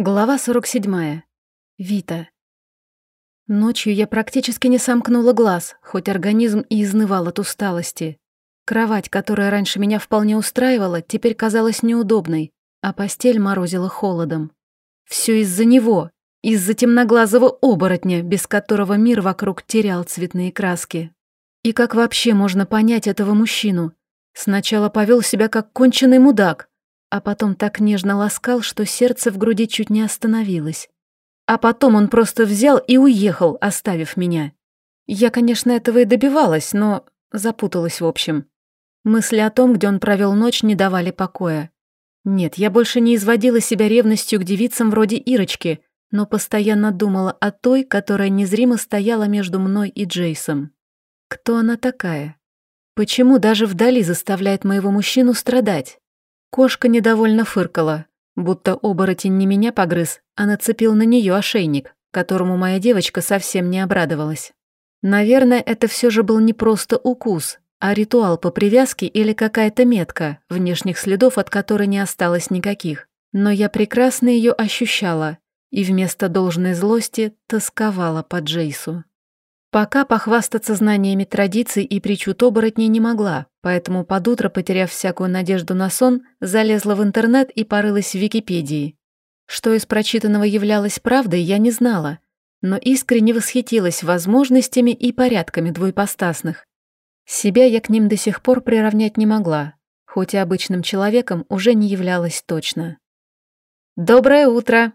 Глава 47. Вита. Ночью я практически не сомкнула глаз, хоть организм и изнывал от усталости. Кровать, которая раньше меня вполне устраивала, теперь казалась неудобной, а постель морозила холодом. Все из-за него, из-за темноглазого оборотня, без которого мир вокруг терял цветные краски. И как вообще можно понять этого мужчину? Сначала повел себя как конченый мудак, а потом так нежно ласкал, что сердце в груди чуть не остановилось. А потом он просто взял и уехал, оставив меня. Я, конечно, этого и добивалась, но запуталась в общем. Мысли о том, где он провел ночь, не давали покоя. Нет, я больше не изводила себя ревностью к девицам вроде Ирочки, но постоянно думала о той, которая незримо стояла между мной и Джейсом. Кто она такая? Почему даже вдали заставляет моего мужчину страдать? Кошка недовольно фыркала, будто оборотень не меня погрыз, а нацепил на нее ошейник, которому моя девочка совсем не обрадовалась. Наверное, это все же был не просто укус, а ритуал по привязке или какая-то метка, внешних следов от которой не осталось никаких. Но я прекрасно ее ощущала и вместо должной злости тосковала по Джейсу. Пока похвастаться знаниями традиций и причуд оборотней не могла, поэтому под утро, потеряв всякую надежду на сон, залезла в интернет и порылась в Википедии. Что из прочитанного являлось правдой, я не знала, но искренне восхитилась возможностями и порядками двуепостасных. Себя я к ним до сих пор приравнять не могла, хоть и обычным человеком уже не являлась точно. «Доброе утро!»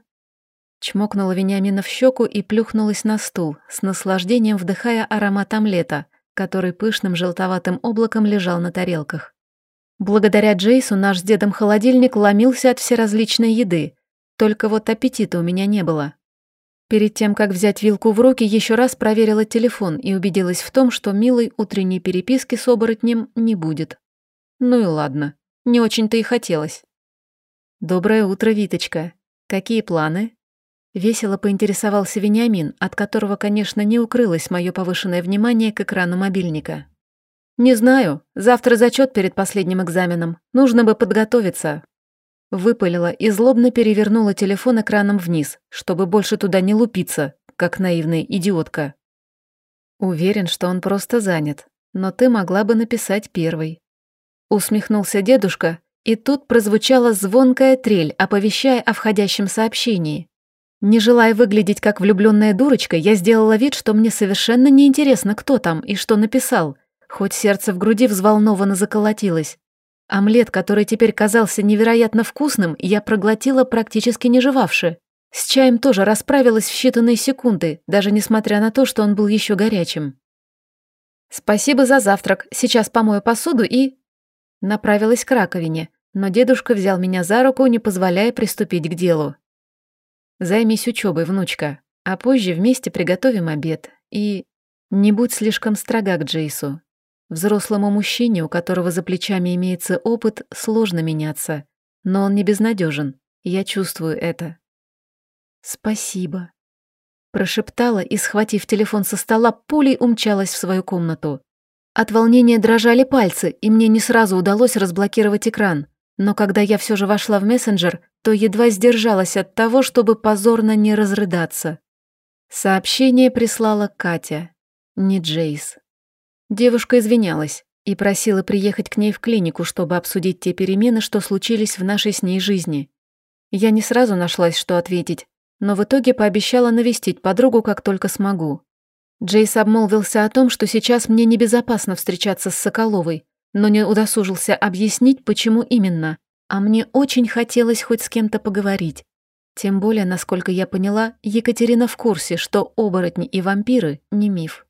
Чмокнула Вениамина в щеку и плюхнулась на стул, с наслаждением вдыхая аромат омлета, который пышным желтоватым облаком лежал на тарелках. Благодаря Джейсу наш с дедом холодильник ломился от всеразличной еды, только вот аппетита у меня не было. Перед тем, как взять вилку в руки, еще раз проверила телефон и убедилась в том, что милой утренней переписки с оборотнем не будет. Ну и ладно, не очень-то и хотелось. «Доброе утро, Виточка. Какие планы?» Весело поинтересовался Вениамин, от которого, конечно, не укрылось мое повышенное внимание к экрану мобильника. «Не знаю. Завтра зачет перед последним экзаменом. Нужно бы подготовиться». Выпалила и злобно перевернула телефон экраном вниз, чтобы больше туда не лупиться, как наивная идиотка. Уверен, что он просто занят, но ты могла бы написать первый. Усмехнулся дедушка, и тут прозвучала звонкая трель, оповещая о входящем сообщении. Не желая выглядеть как влюбленная дурочка, я сделала вид, что мне совершенно неинтересно, кто там и что написал, хоть сердце в груди взволнованно заколотилось. Омлет, который теперь казался невероятно вкусным, я проглотила практически не жевавши. С чаем тоже расправилась в считанные секунды, даже несмотря на то, что он был еще горячим. «Спасибо за завтрак. Сейчас помою посуду и...» Направилась к раковине, но дедушка взял меня за руку, не позволяя приступить к делу. Займись учебой, внучка, а позже вместе приготовим обед. И не будь слишком строга к Джейсу. Взрослому мужчине, у которого за плечами имеется опыт, сложно меняться. Но он не безнадежен. Я чувствую это. Спасибо. Прошептала и, схватив телефон со стола, пулей умчалась в свою комнату. От волнения дрожали пальцы, и мне не сразу удалось разблокировать экран. Но когда я все же вошла в мессенджер, то едва сдержалась от того, чтобы позорно не разрыдаться. Сообщение прислала Катя, не Джейс. Девушка извинялась и просила приехать к ней в клинику, чтобы обсудить те перемены, что случились в нашей с ней жизни. Я не сразу нашлась, что ответить, но в итоге пообещала навестить подругу, как только смогу. Джейс обмолвился о том, что сейчас мне небезопасно встречаться с Соколовой, но не удосужился объяснить, почему именно, а мне очень хотелось хоть с кем-то поговорить. Тем более, насколько я поняла, Екатерина в курсе, что оборотни и вампиры не миф.